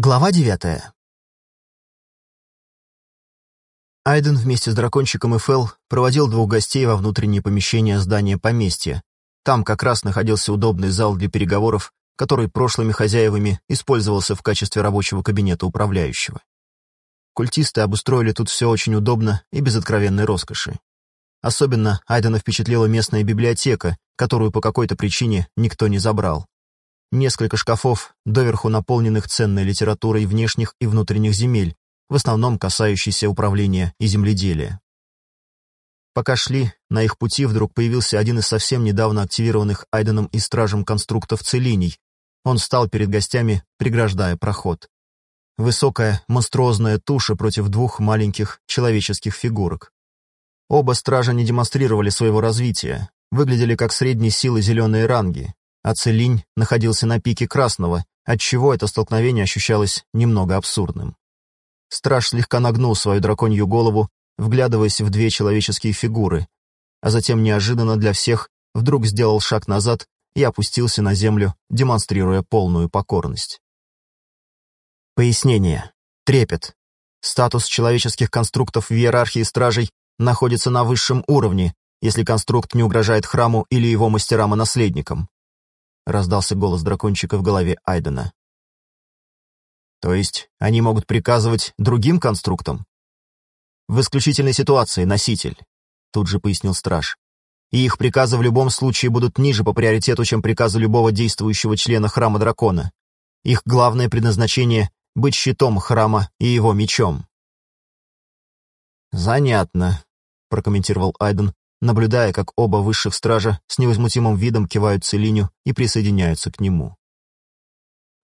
Глава девятая. Айден вместе с дракончиком и Фел проводил двух гостей во внутреннее помещение здания поместья. Там как раз находился удобный зал для переговоров, который прошлыми хозяевами использовался в качестве рабочего кабинета управляющего. Культисты обустроили тут все очень удобно и без откровенной роскоши. Особенно Айдена впечатлила местная библиотека, которую по какой-то причине никто не забрал. Несколько шкафов, доверху наполненных ценной литературой внешних и внутренних земель, в основном касающейся управления и земледелия. Пока шли, на их пути вдруг появился один из совсем недавно активированных Айденом и Стражем конструктов целиний. Он встал перед гостями, преграждая проход. Высокая, монструозная туша против двух маленьких человеческих фигурок. Оба стража не демонстрировали своего развития, выглядели как средней силы зеленые ранги, а Целинь находился на пике красного, отчего это столкновение ощущалось немного абсурдным. Страж слегка нагнул свою драконью голову, вглядываясь в две человеческие фигуры, а затем неожиданно для всех вдруг сделал шаг назад и опустился на землю, демонстрируя полную покорность. Пояснение. Трепет. Статус человеческих конструктов в иерархии стражей находится на высшем уровне, если конструкт не угрожает храму или его мастерам и наследникам раздался голос дракончика в голове Айдена. То есть они могут приказывать другим конструктам? В исключительной ситуации носитель, тут же пояснил страж. И их приказы в любом случае будут ниже по приоритету, чем приказы любого действующего члена храма дракона. Их главное предназначение — быть щитом храма и его мечом. «Занятно», — прокомментировал Айден, наблюдая, как оба высших стража с невозмутимым видом кивают Целиню и присоединяются к нему.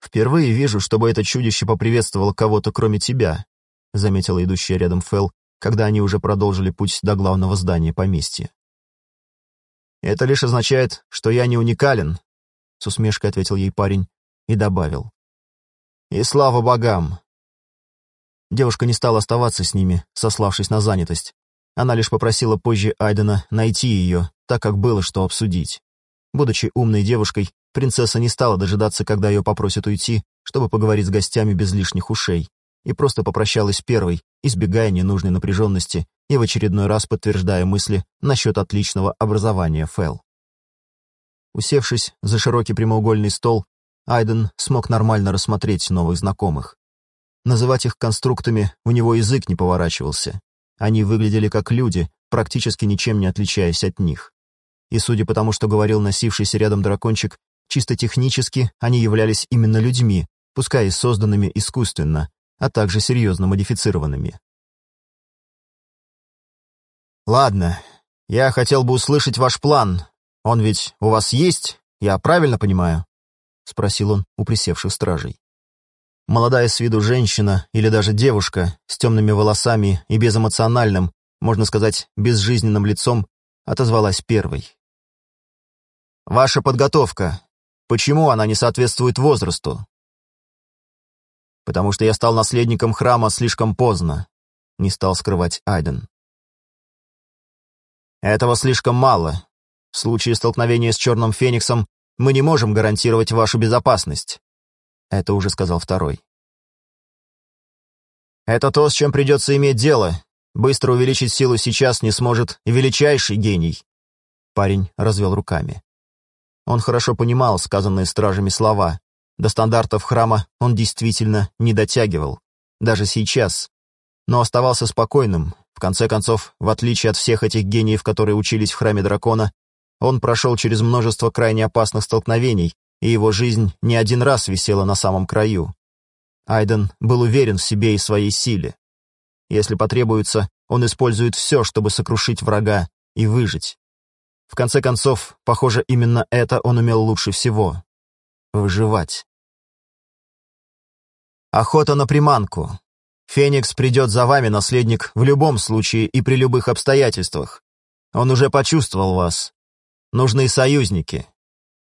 «Впервые вижу, чтобы это чудище поприветствовало кого-то, кроме тебя», заметила идущая рядом Фэл, когда они уже продолжили путь до главного здания поместья. «Это лишь означает, что я не уникален», с усмешкой ответил ей парень и добавил. «И слава богам!» Девушка не стала оставаться с ними, сославшись на занятость, она лишь попросила позже Айдена найти ее, так как было что обсудить. Будучи умной девушкой, принцесса не стала дожидаться, когда ее попросят уйти, чтобы поговорить с гостями без лишних ушей, и просто попрощалась первой, избегая ненужной напряженности и в очередной раз подтверждая мысли насчет отличного образования Фэл. Усевшись за широкий прямоугольный стол, Айден смог нормально рассмотреть новых знакомых. Называть их конструктами у него язык не поворачивался, они выглядели как люди, практически ничем не отличаясь от них. И судя по тому, что говорил носившийся рядом дракончик, чисто технически они являлись именно людьми, пускай и созданными искусственно, а также серьезно модифицированными. «Ладно, я хотел бы услышать ваш план. Он ведь у вас есть, я правильно понимаю?» — спросил он у присевших стражей. Молодая с виду женщина или даже девушка с темными волосами и безэмоциональным, можно сказать, безжизненным лицом, отозвалась первой. «Ваша подготовка. Почему она не соответствует возрасту?» «Потому что я стал наследником храма слишком поздно», — не стал скрывать Айден. «Этого слишком мало. В случае столкновения с Черным Фениксом мы не можем гарантировать вашу безопасность. Это уже сказал второй. Это то, с чем придется иметь дело. Быстро увеличить силу сейчас не сможет величайший гений. Парень развел руками. Он хорошо понимал сказанные стражами слова. До стандартов храма он действительно не дотягивал. Даже сейчас. Но оставался спокойным. В конце концов, в отличие от всех этих гениев, которые учились в храме дракона, он прошел через множество крайне опасных столкновений, и его жизнь не один раз висела на самом краю. Айден был уверен в себе и своей силе. Если потребуется, он использует все, чтобы сокрушить врага и выжить. В конце концов, похоже, именно это он умел лучше всего — выживать. Охота на приманку. Феникс придет за вами, наследник, в любом случае и при любых обстоятельствах. Он уже почувствовал вас. Нужны союзники.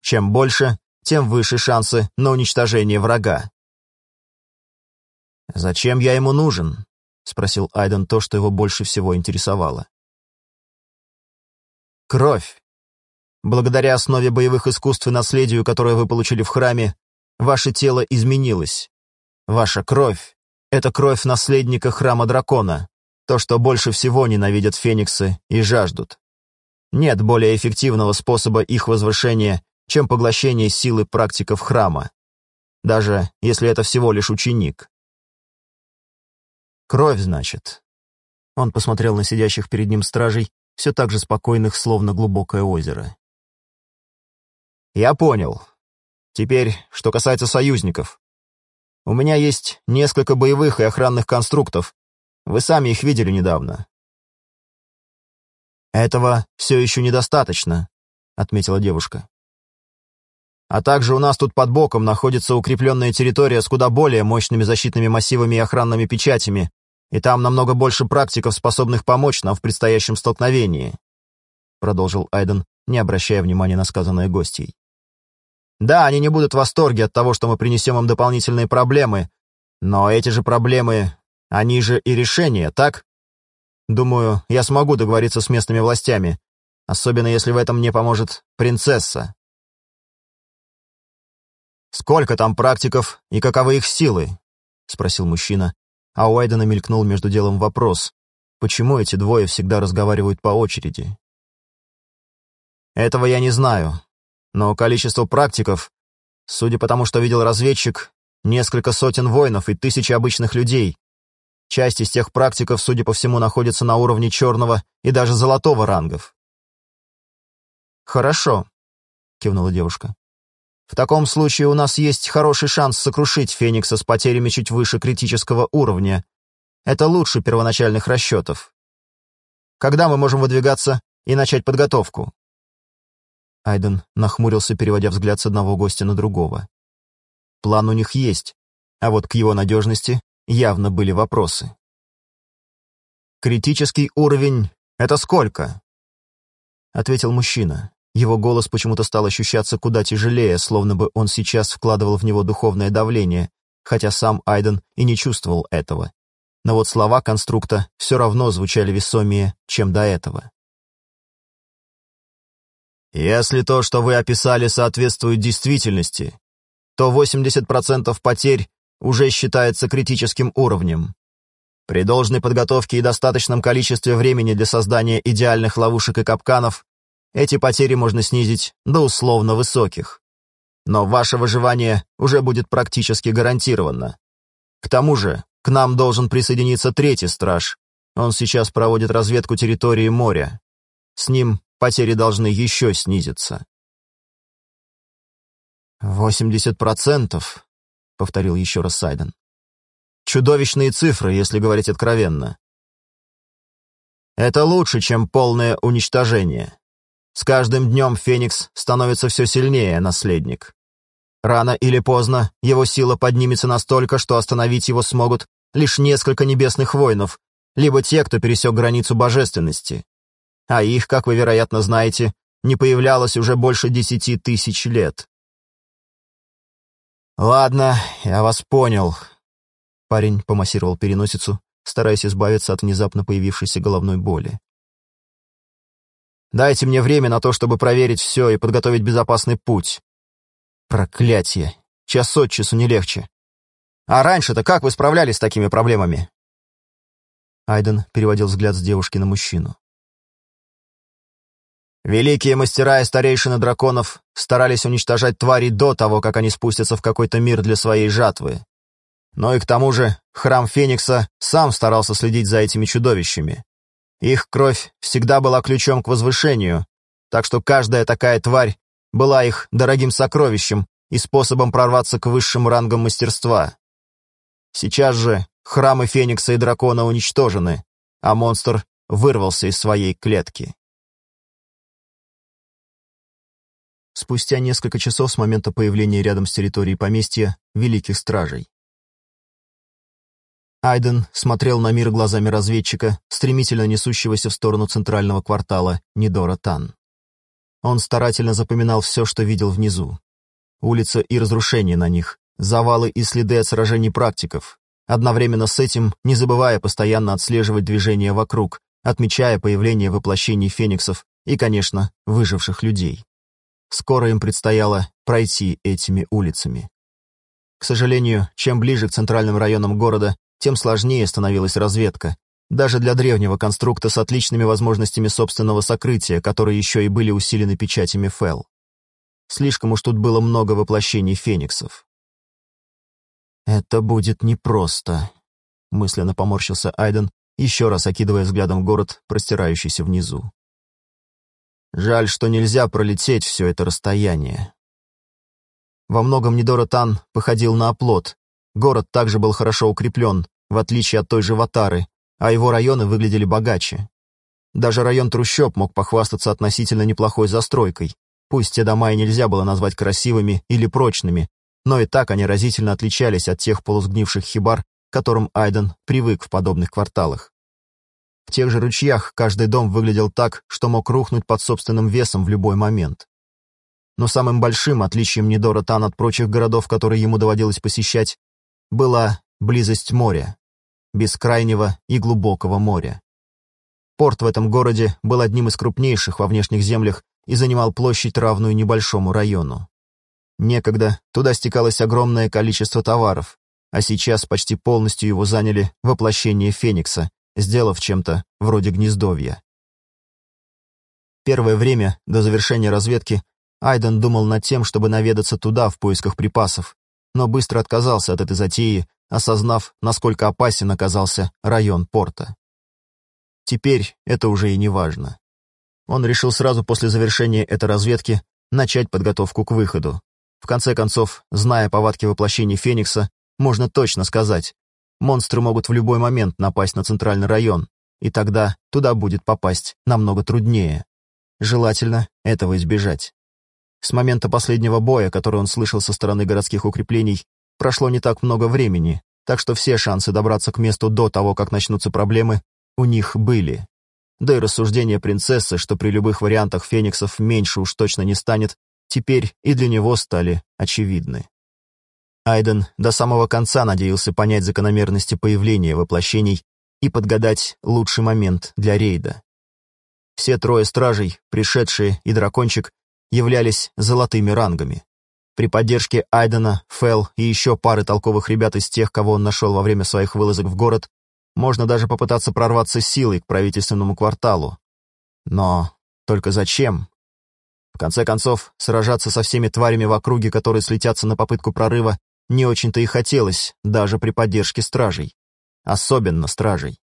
Чем больше, тем выше шансы на уничтожение врага. «Зачем я ему нужен?» — спросил Айден то, что его больше всего интересовало. «Кровь. Благодаря основе боевых искусств и наследию, которое вы получили в храме, ваше тело изменилось. Ваша кровь — это кровь наследника храма дракона, то, что больше всего ненавидят фениксы и жаждут. Нет более эффективного способа их возвышения, чем поглощение силы практиков храма, даже если это всего лишь ученик. Кровь, значит. Он посмотрел на сидящих перед ним стражей, все так же спокойных, словно глубокое озеро. «Я понял. Теперь, что касается союзников. У меня есть несколько боевых и охранных конструктов. Вы сами их видели недавно. Этого все еще недостаточно, отметила девушка. А также у нас тут под боком находится укрепленная территория с куда более мощными защитными массивами и охранными печатями, и там намного больше практиков, способных помочь нам в предстоящем столкновении», продолжил Айден, не обращая внимания на сказанное гостей. Да, они не будут в восторге от того, что мы принесем им дополнительные проблемы, но эти же проблемы, они же и решения, так? Думаю, я смогу договориться с местными властями, особенно если в этом мне поможет принцесса. «Сколько там практиков и каковы их силы?» — спросил мужчина, а у Айдена мелькнул между делом вопрос, почему эти двое всегда разговаривают по очереди. «Этого я не знаю, но количество практиков, судя по тому, что видел разведчик, несколько сотен воинов и тысячи обычных людей. Часть из тех практиков, судя по всему, находится на уровне черного и даже золотого рангов. «Хорошо», — кивнула девушка. «В таком случае у нас есть хороший шанс сокрушить Феникса с потерями чуть выше критического уровня. Это лучше первоначальных расчетов. Когда мы можем выдвигаться и начать подготовку?» Айден нахмурился, переводя взгляд с одного гостя на другого. План у них есть, а вот к его надежности явно были вопросы. «Критический уровень — это сколько?» — ответил мужчина. Его голос почему-то стал ощущаться куда тяжелее, словно бы он сейчас вкладывал в него духовное давление, хотя сам Айден и не чувствовал этого. Но вот слова конструкта все равно звучали весомее, чем до этого. Если то, что вы описали, соответствует действительности, то 80% потерь уже считается критическим уровнем. При должной подготовке и достаточном количестве времени для создания идеальных ловушек и капканов эти потери можно снизить до условно высоких. Но ваше выживание уже будет практически гарантировано. К тому же, к нам должен присоединиться третий страж. Он сейчас проводит разведку территории моря. С ним потери должны еще снизиться. «Восемьдесят процентов», — повторил еще раз Сайден. «Чудовищные цифры, если говорить откровенно. Это лучше, чем полное уничтожение. С каждым днем Феникс становится все сильнее, наследник. Рано или поздно его сила поднимется настолько, что остановить его смогут лишь несколько небесных воинов, либо те, кто пересек границу божественности а их, как вы, вероятно, знаете, не появлялось уже больше десяти тысяч лет. «Ладно, я вас понял». Парень помассировал переносицу, стараясь избавиться от внезапно появившейся головной боли. «Дайте мне время на то, чтобы проверить все и подготовить безопасный путь. Проклятие! Час от часу не легче. А раньше-то как вы справлялись с такими проблемами?» Айден переводил взгляд с девушки на мужчину. Великие мастера и старейшины драконов старались уничтожать твари до того, как они спустятся в какой-то мир для своей жатвы. Но и к тому же храм Феникса сам старался следить за этими чудовищами. Их кровь всегда была ключом к возвышению, так что каждая такая тварь была их дорогим сокровищем и способом прорваться к высшим рангам мастерства. Сейчас же храмы Феникса и Дракона уничтожены, а монстр вырвался из своей клетки. спустя несколько часов с момента появления рядом с территорией поместья Великих Стражей. Айден смотрел на мир глазами разведчика, стремительно несущегося в сторону центрального квартала Нидора Тан. Он старательно запоминал все, что видел внизу. Улица и разрушения на них, завалы и следы от сражений практиков, одновременно с этим не забывая постоянно отслеживать движения вокруг, отмечая появление воплощений фениксов и, конечно, выживших людей. Скоро им предстояло пройти этими улицами. К сожалению, чем ближе к центральным районам города, тем сложнее становилась разведка, даже для древнего конструкта с отличными возможностями собственного сокрытия, которые еще и были усилены печатями Фэл. Слишком уж тут было много воплощений фениксов. «Это будет непросто», — мысленно поморщился Айден, еще раз окидывая взглядом город, простирающийся внизу. «Жаль, что нельзя пролететь все это расстояние». Во многом Нидора Тан походил на оплот. Город также был хорошо укреплен, в отличие от той же Ватары, а его районы выглядели богаче. Даже район трущоб мог похвастаться относительно неплохой застройкой. Пусть те дома и нельзя было назвать красивыми или прочными, но и так они разительно отличались от тех полусгнивших хибар, к которым Айден привык в подобных кварталах. В тех же ручьях каждый дом выглядел так, что мог рухнуть под собственным весом в любой момент. Но самым большим отличием Нидора Тан от прочих городов, которые ему доводилось посещать, была близость моря бескрайнего и глубокого моря. Порт в этом городе был одним из крупнейших во внешних землях и занимал площадь, равную небольшому району. Некогда туда стекалось огромное количество товаров, а сейчас почти полностью его заняли воплощение Феникса, сделав чем-то вроде гнездовья. Первое время, до завершения разведки, Айден думал над тем, чтобы наведаться туда в поисках припасов, но быстро отказался от этой затеи, осознав, насколько опасен оказался район порта. Теперь это уже и не важно. Он решил сразу после завершения этой разведки начать подготовку к выходу. В конце концов, зная повадки воплощения Феникса, можно точно сказать, монстры могут в любой момент напасть на центральный район, и тогда туда будет попасть намного труднее. Желательно этого избежать. С момента последнего боя, который он слышал со стороны городских укреплений, прошло не так много времени, так что все шансы добраться к месту до того, как начнутся проблемы, у них были. Да и рассуждения принцессы, что при любых вариантах фениксов меньше уж точно не станет, теперь и для него стали очевидны. Айден до самого конца надеялся понять закономерности появления воплощений и подгадать лучший момент для рейда. Все трое стражей, пришедшие и дракончик, являлись золотыми рангами. При поддержке Айдена, Фэл и еще пары толковых ребят из тех, кого он нашел во время своих вылазок в город, можно даже попытаться прорваться силой к правительственному кварталу. Но только зачем? В конце концов, сражаться со всеми тварями в округе, которые слетятся на попытку прорыва, не очень-то и хотелось, даже при поддержке стражей. Особенно стражей.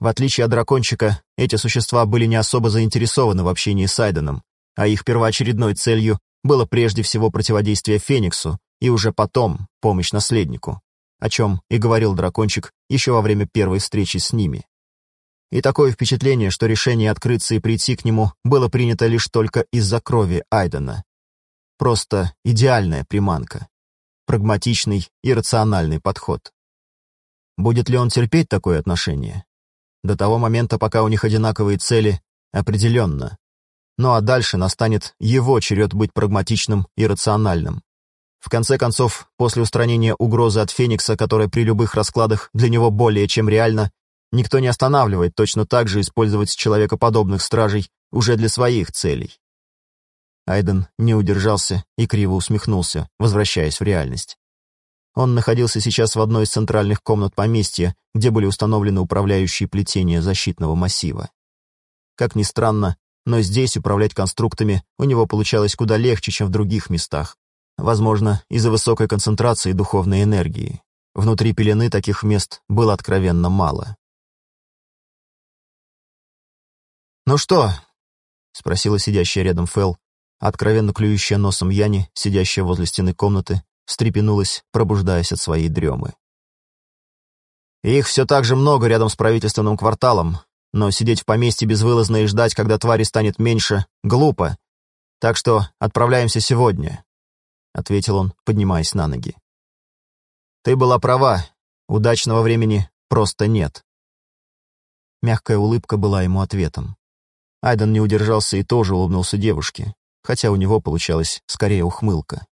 В отличие от дракончика, эти существа были не особо заинтересованы в общении с Айденом, а их первоочередной целью было прежде всего противодействие Фениксу и уже потом помощь наследнику, о чем и говорил дракончик еще во время первой встречи с ними. И такое впечатление, что решение открыться и прийти к нему было принято лишь только из-за крови Айдена. Просто идеальная приманка. Прагматичный и рациональный подход. Будет ли он терпеть такое отношение? До того момента, пока у них одинаковые цели, определенно. Ну а дальше настанет его черед быть прагматичным и рациональным. В конце концов, после устранения угрозы от Феникса, которая при любых раскладах для него более чем реальна, никто не останавливает точно так же использовать человекоподобных стражей уже для своих целей. Айден не удержался и криво усмехнулся, возвращаясь в реальность. Он находился сейчас в одной из центральных комнат поместья, где были установлены управляющие плетения защитного массива. Как ни странно, но здесь управлять конструктами у него получалось куда легче, чем в других местах. Возможно, из-за высокой концентрации духовной энергии. Внутри пелены таких мест было откровенно мало. «Ну что?» — спросила сидящая рядом Фэл, откровенно клюющая носом Яни, сидящая возле стены комнаты, встрепенулась, пробуждаясь от своей дремы. «Их все так же много рядом с правительственным кварталом, но сидеть в поместье безвылазно и ждать, когда твари станет меньше, глупо. Так что отправляемся сегодня», — ответил он, поднимаясь на ноги. «Ты была права. Удачного времени просто нет». Мягкая улыбка была ему ответом. Айден не удержался и тоже улыбнулся девушке, хотя у него получалась скорее ухмылка.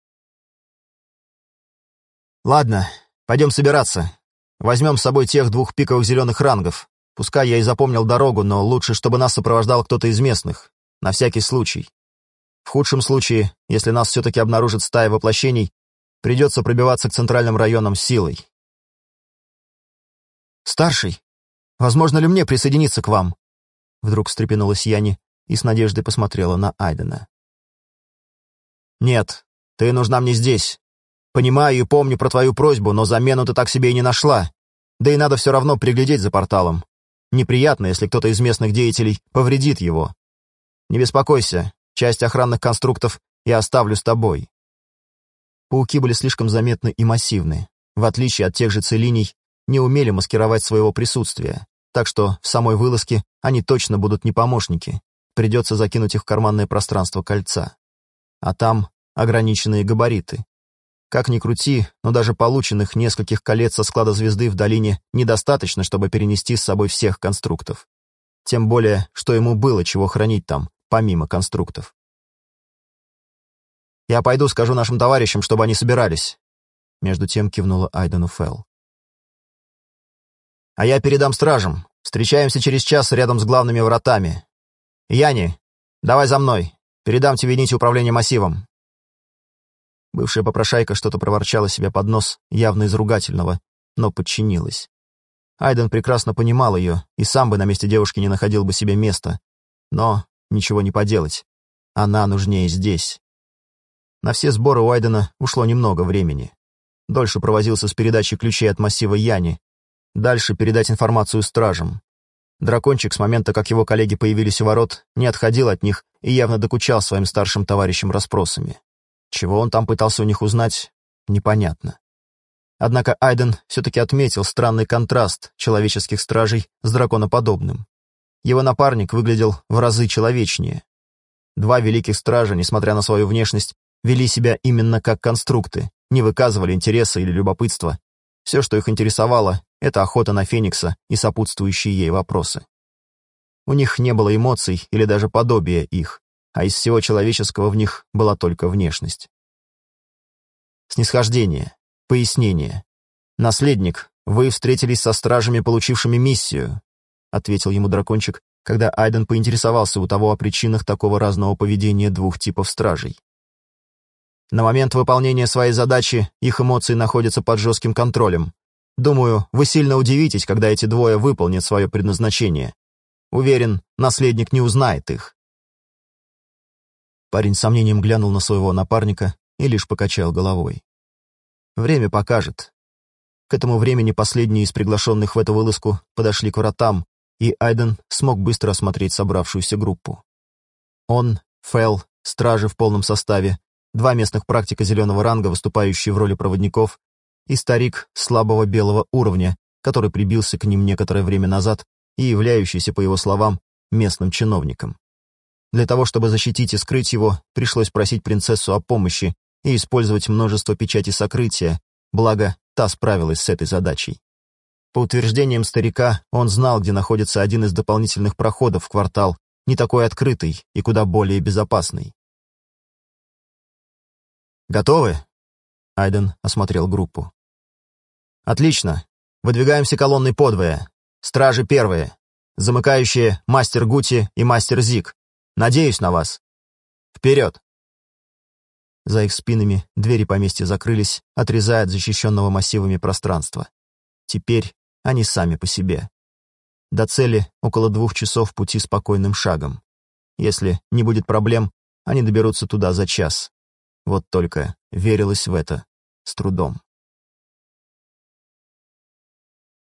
«Ладно, пойдем собираться. Возьмем с собой тех двух пиковых зеленых рангов. Пускай я и запомнил дорогу, но лучше, чтобы нас сопровождал кто-то из местных. На всякий случай. В худшем случае, если нас все-таки обнаружит стая воплощений, Придется пробиваться к центральным районам силой. «Старший, возможно ли мне присоединиться к вам?» Вдруг встрепенулась Яни и с надеждой посмотрела на Айдена. «Нет, ты нужна мне здесь. Понимаю и помню про твою просьбу, но замену ты так себе и не нашла. Да и надо все равно приглядеть за порталом. Неприятно, если кто-то из местных деятелей повредит его. Не беспокойся, часть охранных конструктов я оставлю с тобой. Пауки были слишком заметны и массивны. В отличие от тех же целиний, не умели маскировать своего присутствия, так что в самой вылазке они точно будут не помощники. Придется закинуть их в карманное пространство кольца. А там ограниченные габариты. Как ни крути, но даже полученных нескольких колец со склада звезды в долине недостаточно, чтобы перенести с собой всех конструктов. Тем более, что ему было чего хранить там, помимо конструктов. «Я пойду скажу нашим товарищам, чтобы они собирались», — между тем кивнула Айдену Фелл. «А я передам стражам. Встречаемся через час рядом с главными вратами. Яни, давай за мной. Передам тебе нить управления массивом». Бывшая попрошайка что-то проворчала себе под нос, явно из ругательного, но подчинилась. Айден прекрасно понимал ее и сам бы на месте девушки не находил бы себе места. Но ничего не поделать. Она нужнее здесь. На все сборы у Айдена ушло немного времени. Дольше провозился с передачей ключей от массива Яни. Дальше передать информацию стражам. Дракончик с момента, как его коллеги появились у ворот, не отходил от них и явно докучал своим старшим товарищам расспросами. Чего он там пытался у них узнать, непонятно. Однако Айден все-таки отметил странный контраст человеческих стражей с драконоподобным. Его напарник выглядел в разы человечнее. Два великих стража, несмотря на свою внешность, вели себя именно как конструкты, не выказывали интереса или любопытства. Все, что их интересовало, это охота на Феникса и сопутствующие ей вопросы. У них не было эмоций или даже подобия их, а из всего человеческого в них была только внешность. Снисхождение, пояснение. «Наследник, вы встретились со стражами, получившими миссию», ответил ему дракончик, когда Айден поинтересовался у того о причинах такого разного поведения двух типов стражей. На момент выполнения своей задачи их эмоции находятся под жестким контролем. Думаю, вы сильно удивитесь, когда эти двое выполнят свое предназначение. Уверен, наследник не узнает их. Парень с сомнением глянул на своего напарника и лишь покачал головой. Время покажет. К этому времени последние из приглашенных в эту вылазку подошли к вратам, и Айден смог быстро осмотреть собравшуюся группу. Он, Фэл, стражи в полном составе, два местных практика зеленого ранга, выступающие в роли проводников, и старик слабого белого уровня, который прибился к ним некоторое время назад и являющийся, по его словам, местным чиновником. Для того, чтобы защитить и скрыть его, пришлось просить принцессу о помощи и использовать множество печати сокрытия, благо та справилась с этой задачей. По утверждениям старика, он знал, где находится один из дополнительных проходов в квартал, не такой открытый и куда более безопасный. «Готовы?» Айден осмотрел группу. «Отлично. Выдвигаемся колонной подвое. Стражи первые. Замыкающие мастер Гути и мастер Зик. Надеюсь на вас. Вперед!» За их спинами двери поместья закрылись, отрезая от защищенного массивами пространства. Теперь они сами по себе. До цели около двух часов пути спокойным шагом. Если не будет проблем, они доберутся туда за час. Вот только верилось в это с трудом.